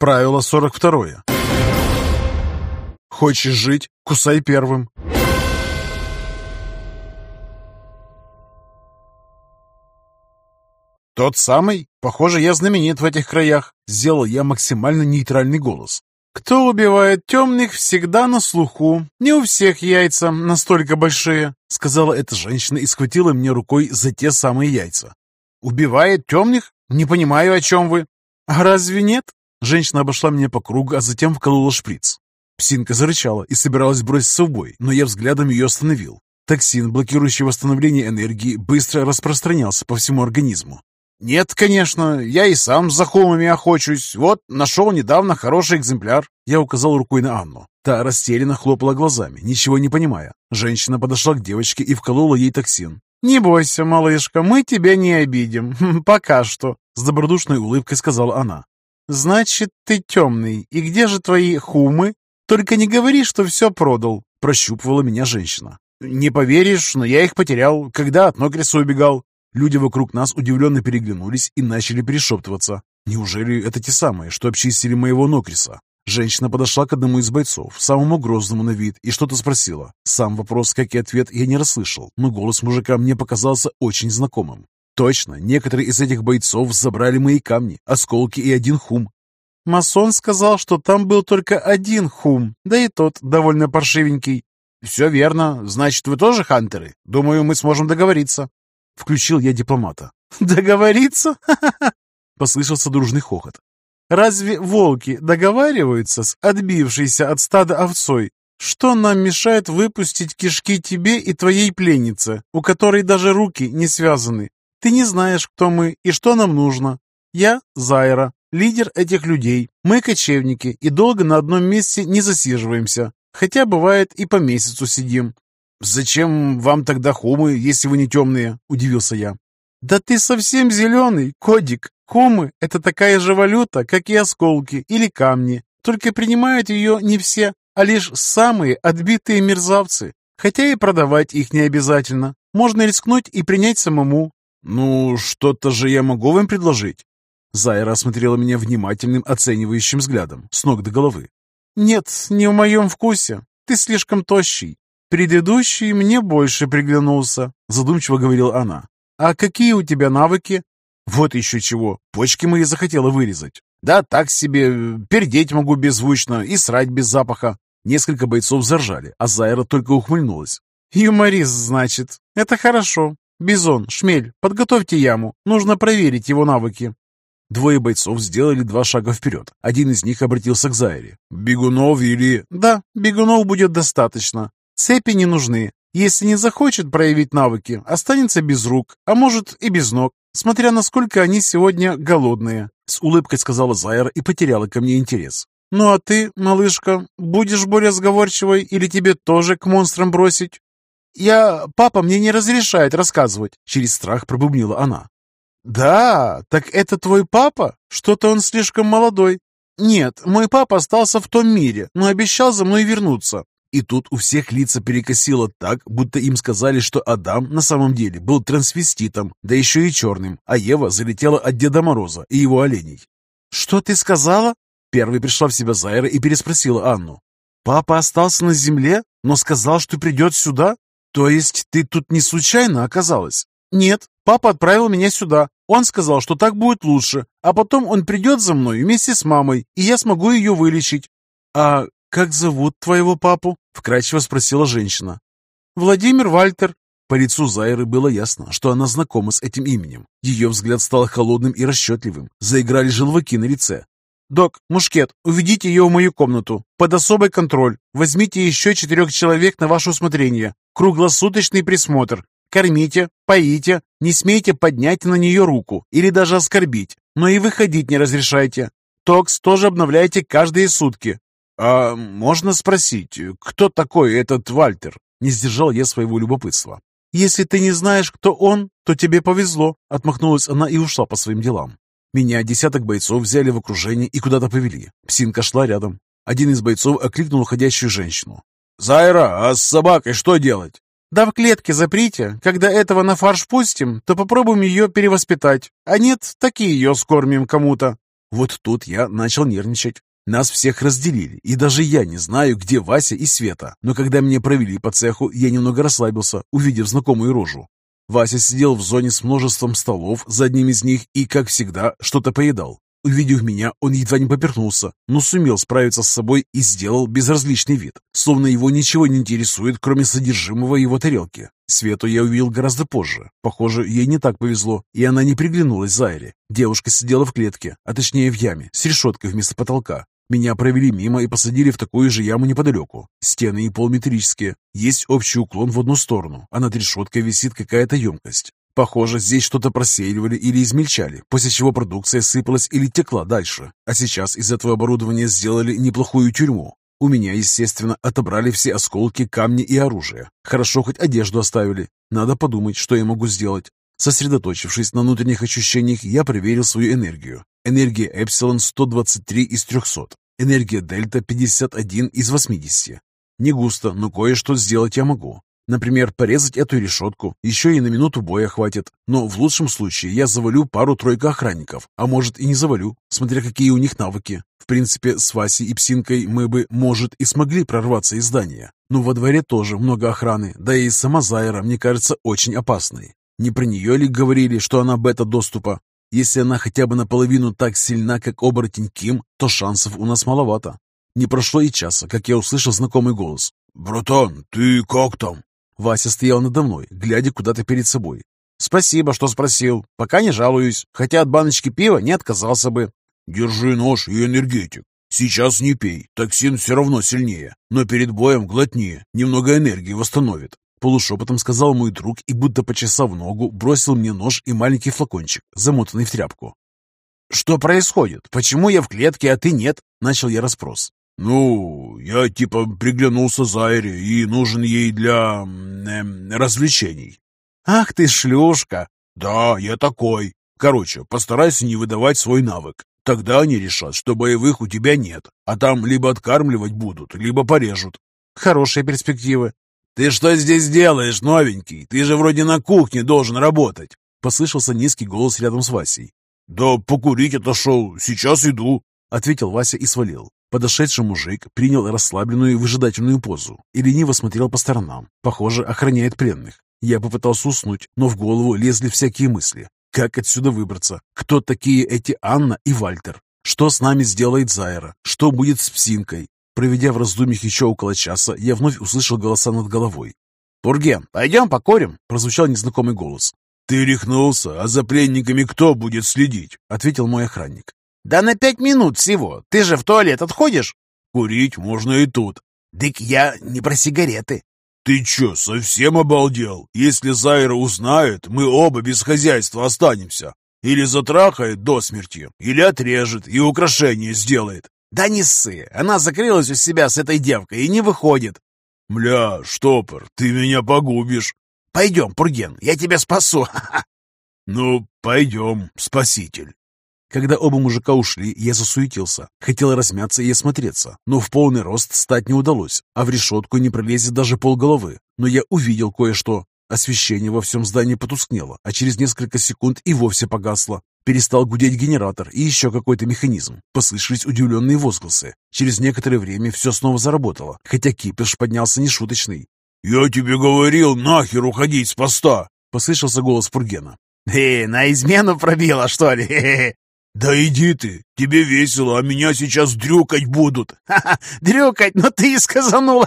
Правило 42. Хочешь жить – кусай первым. «Тот самый? Похоже, я знаменит в этих краях», — сделал я максимально нейтральный голос. «Кто убивает темных, всегда на слуху. Не у всех яйца настолько большие», — сказала эта женщина и схватила мне рукой за те самые яйца. «Убивает темных? Не понимаю, о чем вы». «А разве нет?» Женщина обошла меня по кругу, а затем вколола шприц. Псинка зарычала и собиралась броситься в бой, но я взглядом ее остановил. Токсин, блокирующий восстановление энергии, быстро распространялся по всему организму. «Нет, конечно, я и сам за хумами охочусь. Вот, нашел недавно хороший экземпляр». Я указал рукой на Анну. Та растерянно хлопала глазами, ничего не понимая. Женщина подошла к девочке и вколола ей токсин. «Не бойся, малышка, мы тебя не обидим. Пока что», — с добродушной улыбкой сказала она. «Значит, ты темный. И где же твои хумы? Только не говори, что все продал», — прощупывала меня женщина. «Не поверишь, но я их потерял, когда от Нокриса убегал. Люди вокруг нас удивленно переглянулись и начали перешептываться. Неужели это те самые, что обчистили моего Нокриса? Женщина подошла к одному из бойцов, самому грозному на вид, и что-то спросила. Сам вопрос, как и ответ, я не расслышал, но голос мужика мне показался очень знакомым. Точно, некоторые из этих бойцов забрали мои камни, осколки и один хум. Масон сказал, что там был только один хум, да и тот довольно паршивенький. «Все верно. Значит, вы тоже хантеры? Думаю, мы сможем договориться». Включил я дипломата. «Договориться?» — послышался дружный хохот. «Разве волки договариваются с отбившейся от стада овцой? Что нам мешает выпустить кишки тебе и твоей пленнице, у которой даже руки не связаны? Ты не знаешь, кто мы и что нам нужно. Я Зайра, лидер этих людей. Мы кочевники и долго на одном месте не засиживаемся, хотя бывает и по месяцу сидим. «Зачем вам тогда хумы, если вы не темные?» – удивился я. «Да ты совсем зеленый, кодик. Хумы – это такая же валюта, как и осколки или камни. Только принимают ее не все, а лишь самые отбитые мерзавцы. Хотя и продавать их не обязательно. Можно рискнуть и принять самому». «Ну, что-то же я могу вам предложить?» Зайра осмотрела меня внимательным, оценивающим взглядом, с ног до головы. «Нет, не в моем вкусе. Ты слишком тощий. «Предыдущий мне больше приглянулся», — задумчиво говорила она. «А какие у тебя навыки?» «Вот еще чего. Почки мои захотела вырезать. Да, так себе. Пердеть могу беззвучно и срать без запаха». Несколько бойцов заржали, а Зайра только ухмыльнулась. «Юморист, значит. Это хорошо. Бизон, Шмель, подготовьте яму. Нужно проверить его навыки». Двое бойцов сделали два шага вперед. Один из них обратился к Зайре. «Бегунов или...» «Да, бегунов будет достаточно. Цепи не нужны. Если не захочет проявить навыки, останется без рук, а может и без ног, смотря насколько они сегодня голодные», — с улыбкой сказала Зайра и потеряла ко мне интерес. «Ну а ты, малышка, будешь более сговорчивой или тебе тоже к монстрам бросить?» «Я... Папа мне не разрешает рассказывать», — через страх пробубнила она. «Да, так это твой папа? Что-то он слишком молодой». «Нет, мой папа остался в том мире, но обещал за мной вернуться. И тут у всех лица перекосило так, будто им сказали, что Адам на самом деле был трансвеститом, да еще и черным, а Ева залетела от Деда Мороза и его оленей. «Что ты сказала?» Первой пришла в себя Зайра и переспросила Анну. «Папа остался на земле, но сказал, что придет сюда? То есть ты тут не случайно оказалась?» «Нет, папа отправил меня сюда. Он сказал, что так будет лучше, а потом он придет за мной вместе с мамой, и я смогу ее вылечить». «А «Как зовут твоего папу?» — вкрадчиво спросила женщина. «Владимир Вальтер». По лицу Зайры было ясно, что она знакома с этим именем. Ее взгляд стал холодным и расчетливым. Заиграли желваки на лице. «Док, Мушкет, уведите ее в мою комнату. Под особый контроль. Возьмите еще четырех человек на ваше усмотрение. Круглосуточный присмотр. Кормите, поите, не смейте поднять на нее руку или даже оскорбить, но и выходить не разрешайте. Токс тоже обновляйте каждые сутки. «А можно спросить, кто такой этот Вальтер?» Не сдержал я своего любопытства. «Если ты не знаешь, кто он, то тебе повезло», — отмахнулась она и ушла по своим делам. Меня десяток бойцов взяли в окружение и куда-то повели. Псинка шла рядом. Один из бойцов окликнул уходящую женщину. «Зайра, а с собакой что делать?» «Да в клетке заприте. Когда этого на фарш пустим, то попробуем ее перевоспитать. А нет, так и ее скормим кому-то». Вот тут я начал нервничать. Нас всех разделили, и даже я не знаю, где Вася и Света. Но когда меня провели по цеху, я немного расслабился, увидев знакомую рожу. Вася сидел в зоне с множеством столов за одним из них и, как всегда, что-то поедал. Увидев меня, он едва не поперхнулся, но сумел справиться с собой и сделал безразличный вид, словно его ничего не интересует, кроме содержимого его тарелки. Свету я увидел гораздо позже. Похоже, ей не так повезло, и она не приглянулась Зайре. Девушка сидела в клетке, а точнее в яме, с решеткой вместо потолка. Меня провели мимо и посадили в такую же яму неподалеку. Стены и пол метрические. Есть общий уклон в одну сторону, а над решеткой висит какая-то емкость. Похоже, здесь что-то просеивали или измельчали, после чего продукция сыпалась или текла дальше. А сейчас из этого оборудования сделали неплохую тюрьму. У меня, естественно, отобрали все осколки, камни и оружие. Хорошо, хоть одежду оставили. Надо подумать, что я могу сделать. Сосредоточившись на внутренних ощущениях, я проверил свою энергию. Энергия Эпсилон 123 из 300. Энергия Дельта 51 из 80. Не густо, но кое-что сделать я могу. Например, порезать эту решетку, еще и на минуту боя хватит. Но в лучшем случае я завалю пару-тройку охранников, а может и не завалю, смотря какие у них навыки. В принципе, с Васей и Псинкой мы бы, может, и смогли прорваться из здания. Но во дворе тоже много охраны, да и сама Зайра, мне кажется, очень опасной. Не про нее ли говорили, что она бета-доступа? Если она хотя бы наполовину так сильна, как оборотень Ким, то шансов у нас маловато. Не прошло и часа, как я услышал знакомый голос. «Братан, ты как там?» Вася стоял надо мной, глядя куда-то перед собой. «Спасибо, что спросил. Пока не жалуюсь, хотя от баночки пива не отказался бы». «Держи нож и энергетик. Сейчас не пей, токсин все равно сильнее, но перед боем глотни, немного энергии восстановит». Полушепотом сказал мой друг и, будто почесав ногу, бросил мне нож и маленький флакончик, замотанный в тряпку. «Что происходит? Почему я в клетке, а ты нет?» — начал я расспрос. «Ну, я типа приглянулся Зайре и нужен ей для... Э, развлечений». «Ах ты шлюшка!» «Да, я такой. Короче, постарайся не выдавать свой навык. Тогда они решат, что боевых у тебя нет, а там либо откармливать будут, либо порежут». «Хорошие перспективы». «Ты что здесь делаешь, новенький? Ты же вроде на кухне должен работать!» Послышался низкий голос рядом с Васей. «Да покурить отошел, сейчас иду», — ответил Вася и свалил. Подошедший мужик принял расслабленную выжидательную позу и лениво смотрел по сторонам. Похоже, охраняет пленных. Я попытался уснуть, но в голову лезли всякие мысли. Как отсюда выбраться? Кто такие эти Анна и Вальтер? Что с нами сделает Зайра? Что будет с Псинкой? Проведя в раздумьях еще около часа, я вновь услышал голоса над головой. «Пурген, пойдем покурим?» – прозвучал незнакомый голос. «Ты рехнулся, а за пленниками кто будет следить?» – ответил мой охранник. «Да на пять минут всего. Ты же в туалет отходишь?» «Курить можно и тут». «Дык я не про сигареты». «Ты чё, совсем обалдел? Если Зайра узнает, мы оба без хозяйства останемся. Или затрахает до смерти, или отрежет и украшение сделает». «Да не ссы, она закрылась у себя с этой девкой и не выходит». «Мля, штопор, ты меня погубишь». «Пойдем, Пурген, я тебя спасу». «Ну, пойдем, спаситель». Когда оба мужика ушли, я засуетился. Хотел размяться и осмотреться, но в полный рост стать не удалось, а в решетку не пролезет даже полголовы. Но я увидел кое-что. Освещение во всем здании потускнело, а через несколько секунд и вовсе погасло. Перестал гудеть генератор и еще какой-то механизм. Послышались удивленные возгласы. Через некоторое время все снова заработало, хотя кипиш поднялся нешуточный. «Я тебе говорил, нахер уходить с поста!» Послышался голос Пургена. «Э, на измену пробила, что ли? «Да иди ты! Тебе весело, а меня сейчас дрюкать будут!» «Ха-ха! Дрюкать? Ну ты и сказанул!»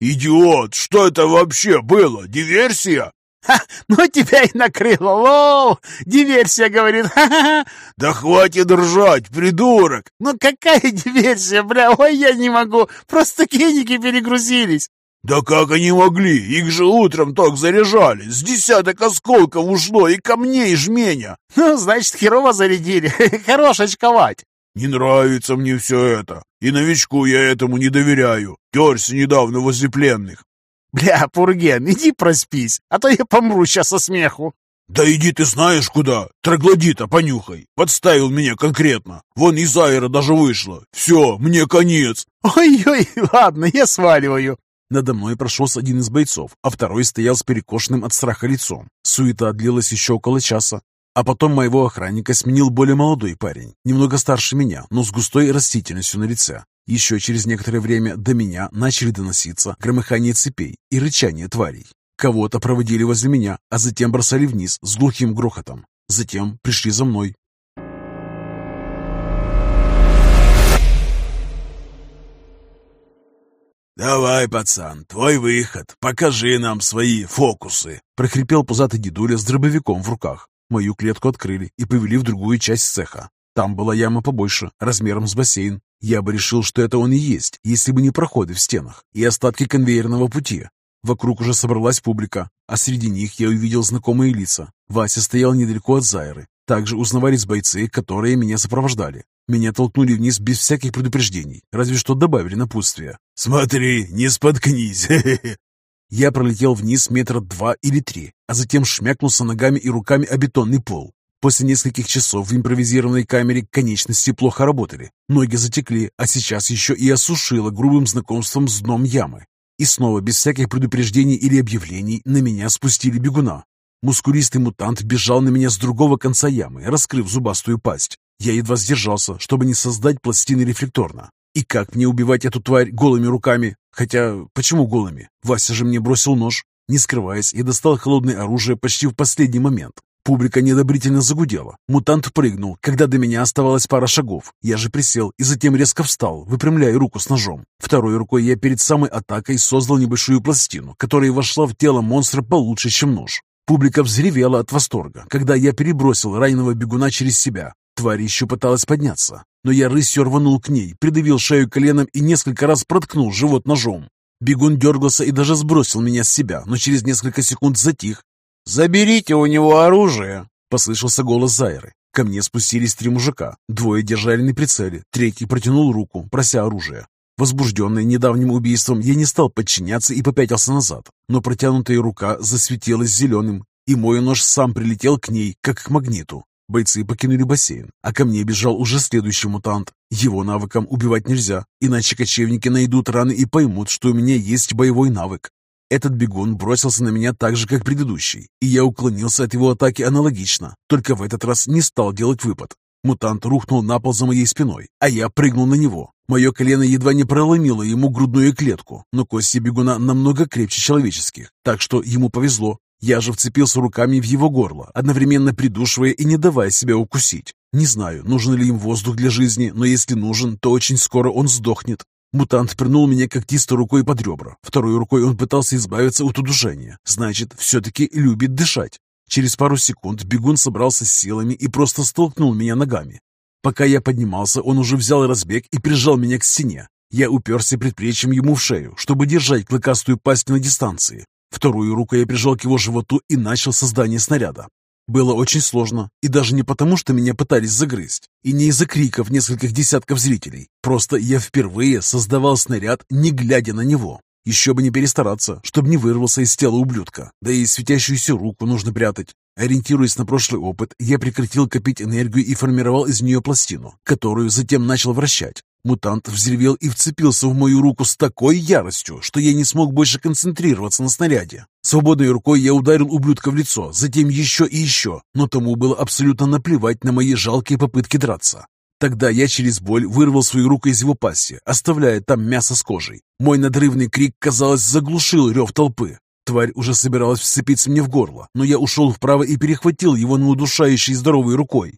«Идиот! Что это вообще было? Диверсия?» «Ха! Ну тебя и накрыло! Лол! Диверсия, говорит! Ха-ха-ха!» «Да хватит ржать, придурок!» «Ну какая диверсия, бля? Ой, я не могу! Просто киники перегрузились!» «Да как они могли? Их же утром так заряжали! С десяток осколков ушло и камней жменя!» «Ну, значит, херово зарядили! Хорош очковать!» «Не нравится мне все это, и новичку я этому не доверяю. Терся недавно возле пленных». «Бля, Пурген, иди проспись, а то я помру сейчас со смеху». «Да иди ты знаешь куда! Троглодита понюхай! Подставил меня конкретно! Вон из Айра даже вышло! Все, мне конец!» «Ой-ой, ладно, я сваливаю!» Надо мной прошелся один из бойцов, а второй стоял с перекошенным от страха лицом. Суета длилась еще около часа. А потом моего охранника сменил более молодой парень, немного старше меня, но с густой растительностью на лице. Еще через некоторое время до меня начали доноситься громыхание цепей и рычание тварей. Кого-то проводили возле меня, а затем бросали вниз с глухим грохотом. Затем пришли за мной. «Давай, пацан, твой выход. Покажи нам свои фокусы!» прохрипел пузатый дедуля с дробовиком в руках. Мою клетку открыли и повели в другую часть цеха. Там была яма побольше, размером с бассейн. Я бы решил, что это он и есть, если бы не проходы в стенах и остатки конвейерного пути. Вокруг уже собралась публика, а среди них я увидел знакомые лица. Вася стоял недалеко от Зайры. Также узнавались бойцы, которые меня сопровождали. Меня толкнули вниз без всяких предупреждений, разве что добавили напутствие. «Смотри, не споткнись!» Я пролетел вниз метра два или три, а затем шмякнулся ногами и руками о бетонный пол. После нескольких часов в импровизированной камере конечности плохо работали. Ноги затекли, а сейчас еще и осушило грубым знакомством с дном ямы. И снова, без всяких предупреждений или объявлений, на меня спустили бегуна. Мускулистый мутант бежал на меня с другого конца ямы, раскрыв зубастую пасть. Я едва сдержался, чтобы не создать пластины рефлекторно. И как мне убивать эту тварь голыми руками? Хотя, почему голыми? Вася же мне бросил нож. Не скрываясь, я достал холодное оружие почти в последний момент. Публика недобрительно загудела. Мутант прыгнул, когда до меня оставалась пара шагов. Я же присел и затем резко встал, выпрямляя руку с ножом. Второй рукой я перед самой атакой создал небольшую пластину, которая вошла в тело монстра получше, чем нож. Публика взревела от восторга, когда я перебросил раненого бегуна через себя. Тварь еще пыталась подняться, но я рысью рванул к ней, придавил шею коленом и несколько раз проткнул живот ножом. Бегун дергался и даже сбросил меня с себя, но через несколько секунд затих. «Заберите у него оружие!» — послышался голос Зайры. Ко мне спустились три мужика. Двое держали на прицеле, третий протянул руку, прося оружие. Возбужденный недавним убийством, я не стал подчиняться и попятился назад, но протянутая рука засветилась зеленым, и мой нож сам прилетел к ней, как к магниту. Бойцы покинули бассейн, а ко мне бежал уже следующий мутант. Его навыкам убивать нельзя, иначе кочевники найдут раны и поймут, что у меня есть боевой навык. Этот бегун бросился на меня так же, как предыдущий, и я уклонился от его атаки аналогично, только в этот раз не стал делать выпад. Мутант рухнул на пол за моей спиной, а я прыгнул на него. Мое колено едва не проломило ему грудную клетку, но кости бегуна намного крепче человеческих, так что ему повезло. Я же вцепился руками в его горло, одновременно придушивая и не давая себя укусить. Не знаю, нужен ли им воздух для жизни, но если нужен, то очень скоро он сдохнет. Мутант пырнул меня когтистой рукой под ребра. Второй рукой он пытался избавиться от удушения. Значит, все-таки любит дышать. Через пару секунд бегун собрался с силами и просто столкнул меня ногами. Пока я поднимался, он уже взял разбег и прижал меня к стене. Я уперся предплечьем ему в шею, чтобы держать клыкастую пасть на дистанции. Вторую руку я прижал к его животу и начал создание снаряда. Было очень сложно, и даже не потому, что меня пытались загрызть, и не из-за криков нескольких десятков зрителей. Просто я впервые создавал снаряд, не глядя на него. Еще бы не перестараться, чтобы не вырвался из тела ублюдка. Да и светящуюся руку нужно прятать. Ориентируясь на прошлый опыт, я прекратил копить энергию и формировал из нее пластину, которую затем начал вращать. Мутант взревел и вцепился в мою руку с такой яростью, что я не смог больше концентрироваться на снаряде. Свободной рукой я ударил ублюдка в лицо, затем еще и еще, но тому было абсолютно наплевать на мои жалкие попытки драться. Тогда я через боль вырвал свою руку из его пасти, оставляя там мясо с кожей. Мой надрывный крик, казалось, заглушил рев толпы. Тварь уже собиралась вцепиться мне в горло, но я ушел вправо и перехватил его на удушающей здоровой рукой.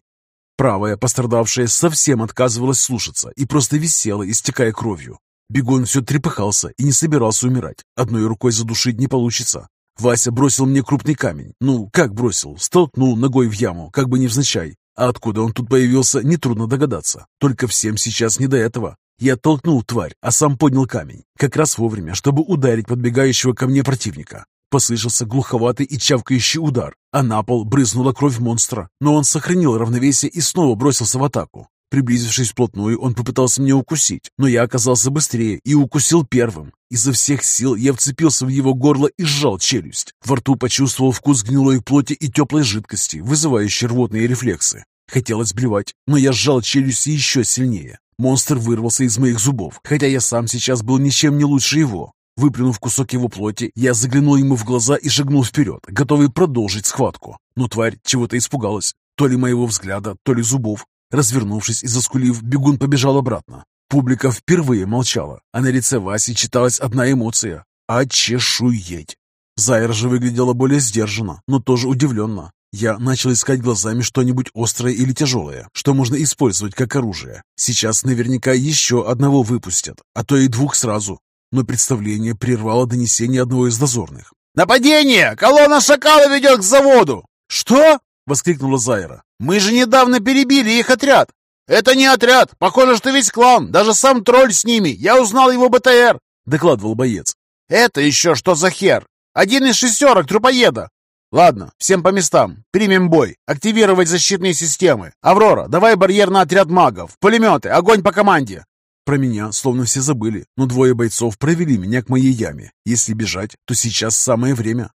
Правая, пострадавшая, совсем отказывалась слушаться и просто висела, истекая кровью. Бегун все трепыхался и не собирался умирать. Одной рукой задушить не получится. Вася бросил мне крупный камень. Ну, как бросил? Столкнул ногой в яму, как бы невзначай. А откуда он тут появился, нетрудно догадаться. Только всем сейчас не до этого. Я толкнул тварь, а сам поднял камень. Как раз вовремя, чтобы ударить подбегающего ко мне противника. Послышался глуховатый и чавкающий удар, а на пол брызнула кровь монстра, но он сохранил равновесие и снова бросился в атаку. Приблизившись вплотную, он попытался меня укусить, но я оказался быстрее и укусил первым. Изо всех сил я вцепился в его горло и сжал челюсть. Во рту почувствовал вкус гнилой плоти и теплой жидкости, вызывающей рвотные рефлексы. Хотелось блевать, но я сжал челюсть еще сильнее. Монстр вырвался из моих зубов, хотя я сам сейчас был ничем не лучше его. Выплюнув кусок его плоти, я заглянул ему в глаза и шагнул вперед, готовый продолжить схватку. Но тварь чего-то испугалась. То ли моего взгляда, то ли зубов. Развернувшись и заскулив, бегун побежал обратно. Публика впервые молчала, а на лице Васи читалась одна эмоция – «очешуеть». Зайра же выглядела более сдержанно, но тоже удивленно. Я начал искать глазами что-нибудь острое или тяжелое, что можно использовать как оружие. Сейчас наверняка еще одного выпустят, а то и двух сразу. Но представление прервало донесение одного из дозорных. «Нападение! Колонна шакала ведет к заводу!» «Что?» — воскликнула Зайра. «Мы же недавно перебили их отряд!» «Это не отряд! Похоже, что весь клан, даже сам тролль с ними! Я узнал его БТР!» — докладывал боец. «Это еще что за хер? Один из шестерок трупоеда!» «Ладно, всем по местам. Примем бой. Активировать защитные системы. Аврора, давай барьер на отряд магов. Пулеметы, огонь по команде!» Про меня словно все забыли, но двое бойцов провели меня к моей яме. Если бежать, то сейчас самое время.